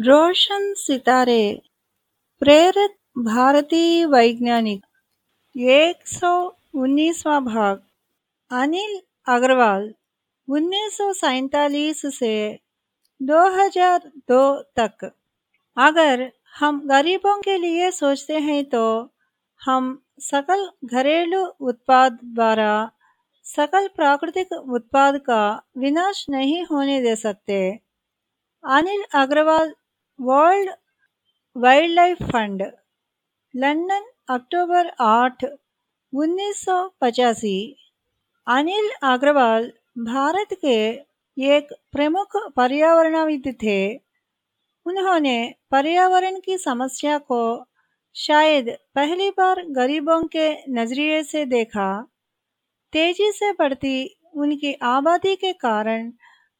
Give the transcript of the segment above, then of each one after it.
रोशन सितारे, प्रेरित भारतीय वैज्ञानिक, एक सौ उन्नीसवा भाग। अनिल अग्रवाल, उन्नीस से 2002 तक। अगर हम गरीबों के लिए सोचते हैं तो हम सकल घरेलू उत्पाद द्वारा सकल प्राकृतिक उत्पाद का विनाश नहीं होने दे सकते। Anil Agarwal world wildlife fund London October 8 उन्नीस अनिल अग्रवाल भारत के एक प्रमुख पर्यावरणविद थे। उन्होंने पर्यावरण की समस्या को शायद पहली बार गरीबों के नज़रिए से देखा। तेज़ी से बढ़ती उनकी आबादी के कारण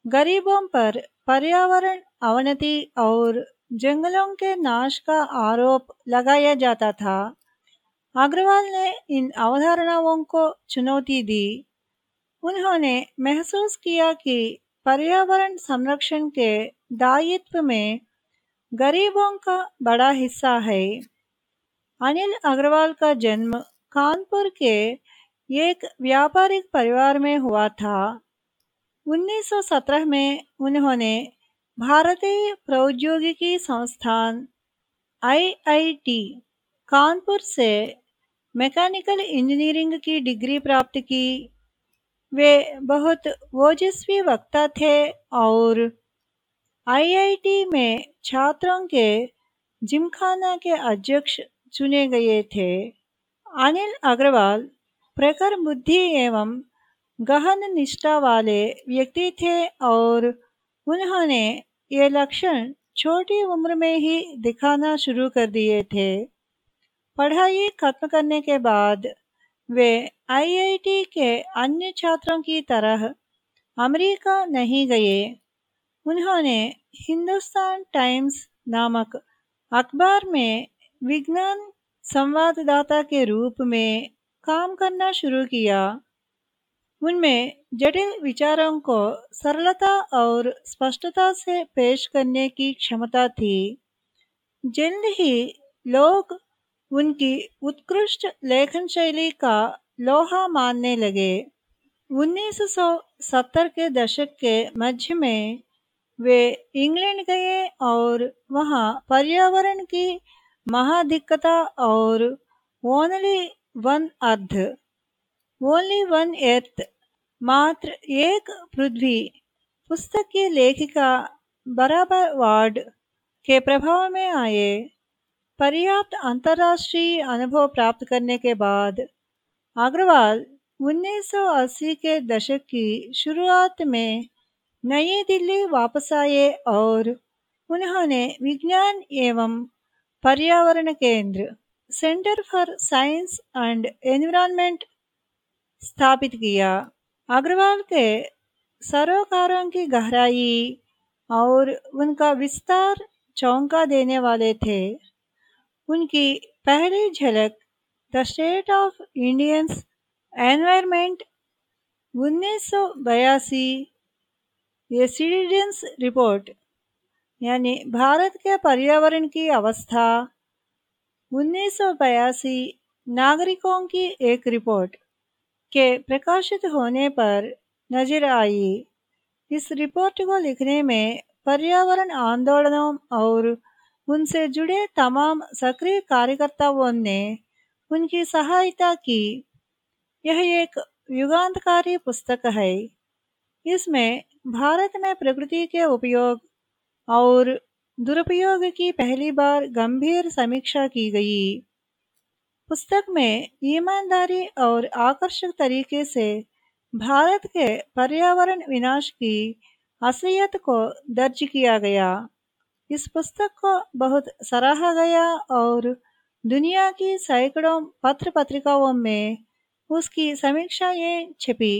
गरीबों पर पर्यावरण अवनति और जंगलों के नाश का आरोप लगाया जाता था। अग्रवाल ने इन अवधारणाओं को चुनौती दी। उन्होंने महसूस किया कि पर्यावरण संरक्षण के दायित्व में गरीबों का बड़ा हिस्सा है। अनिल अग्रवाल का जन्म कानपुर के एक व्यापारिक परिवार में हुआ था। 1917 में उन्होंने भारतीय प्रौद्योगिकी संस्थान आईआईटी कानपुर से मैकेनिकल इंजीनियरिंग की डिग्री प्राप्त की। वे बहुत ओजस्वी वक्ता थे और आईआईटी में छात्रों के जिमखाना के अध्यक्ष चुने गए थे। अनिल अग्रवाल, प्रखर बुद्धि एवं गहन निष्ठा वाले व्यक्ति थे और उन्होंने ये लक्षण छोटी उम्र में ही दिखाना शुरू कर दिए थे। पढ़ाई खत्म करने के बाद वे आईआईटी के अन्य छात्रों की तरह अमेरिका नहीं गए। उन्होंने हिंदुस्तान टाइम्स नामक अखबार में विज्ञान संवाददाता के रूप में काम करना शुरू किया। उनमें जटिल विचारों को सरलता और स्पष्टता से पेश करने की क्षमता थी। जल्द ही लोग उनकी उत्कृष्ट लेखन शैली का लोहा मानने लगे। 1970 के दशक के मध्य में वे इंग्लैंड गए और वहाँ पर्यावरण की महाधिकता और only one earth only one earth मात्र एक पृथ्वी पुस्तक की लेखिका बराबर वार्ड के प्रभाव में आए। पर्याप्त अंतर्राष्ट्रीय अनुभव प्राप्त करने के बाद अग्रवाल 1980 के दशक की शुरुआत में नई दिल्ली वापस आए और उन्होंने विज्ञान एवं पर्यावरण केंद्र centre for science and environment स्थापित किया। अग्रवाल के सरोकारों की गहराई और उनका विस्तार चौंका देने वाले थे। उनकी पहली झलक the state of India's environment उन्नीस सौ बयासी रिपोर्ट, यानी भारत के पर्यावरण की अवस्था, उन्नीस सौ बयासी नागरिकों की एक रिपोर्ट। के प्रकाशित होने पर नज़र आई। इस रिपोर्ट को लिखने में पर्यावरण आंदोलनों और उनसे जुड़े तमाम सक्रिय कार्यकर्ताओं ने उनकी सहायता की। यह एक युगांतकारी पुस्तक है। इसमें भारत में प्रकृति के उपयोग और दुरुपयोग की पहली बार गंभीर समीक्षा की गई। पुस्तक में ईमानदारी और आकर्षक तरीके से भारत के पर्यावरण विनाश की असलियत को दर्ज किया गया। इस पुस्तक को बहुत सराहा गया और दुनिया की सैकड़ों पत्र पत्रिकाओं में उसकी समीक्षाएँ छपी।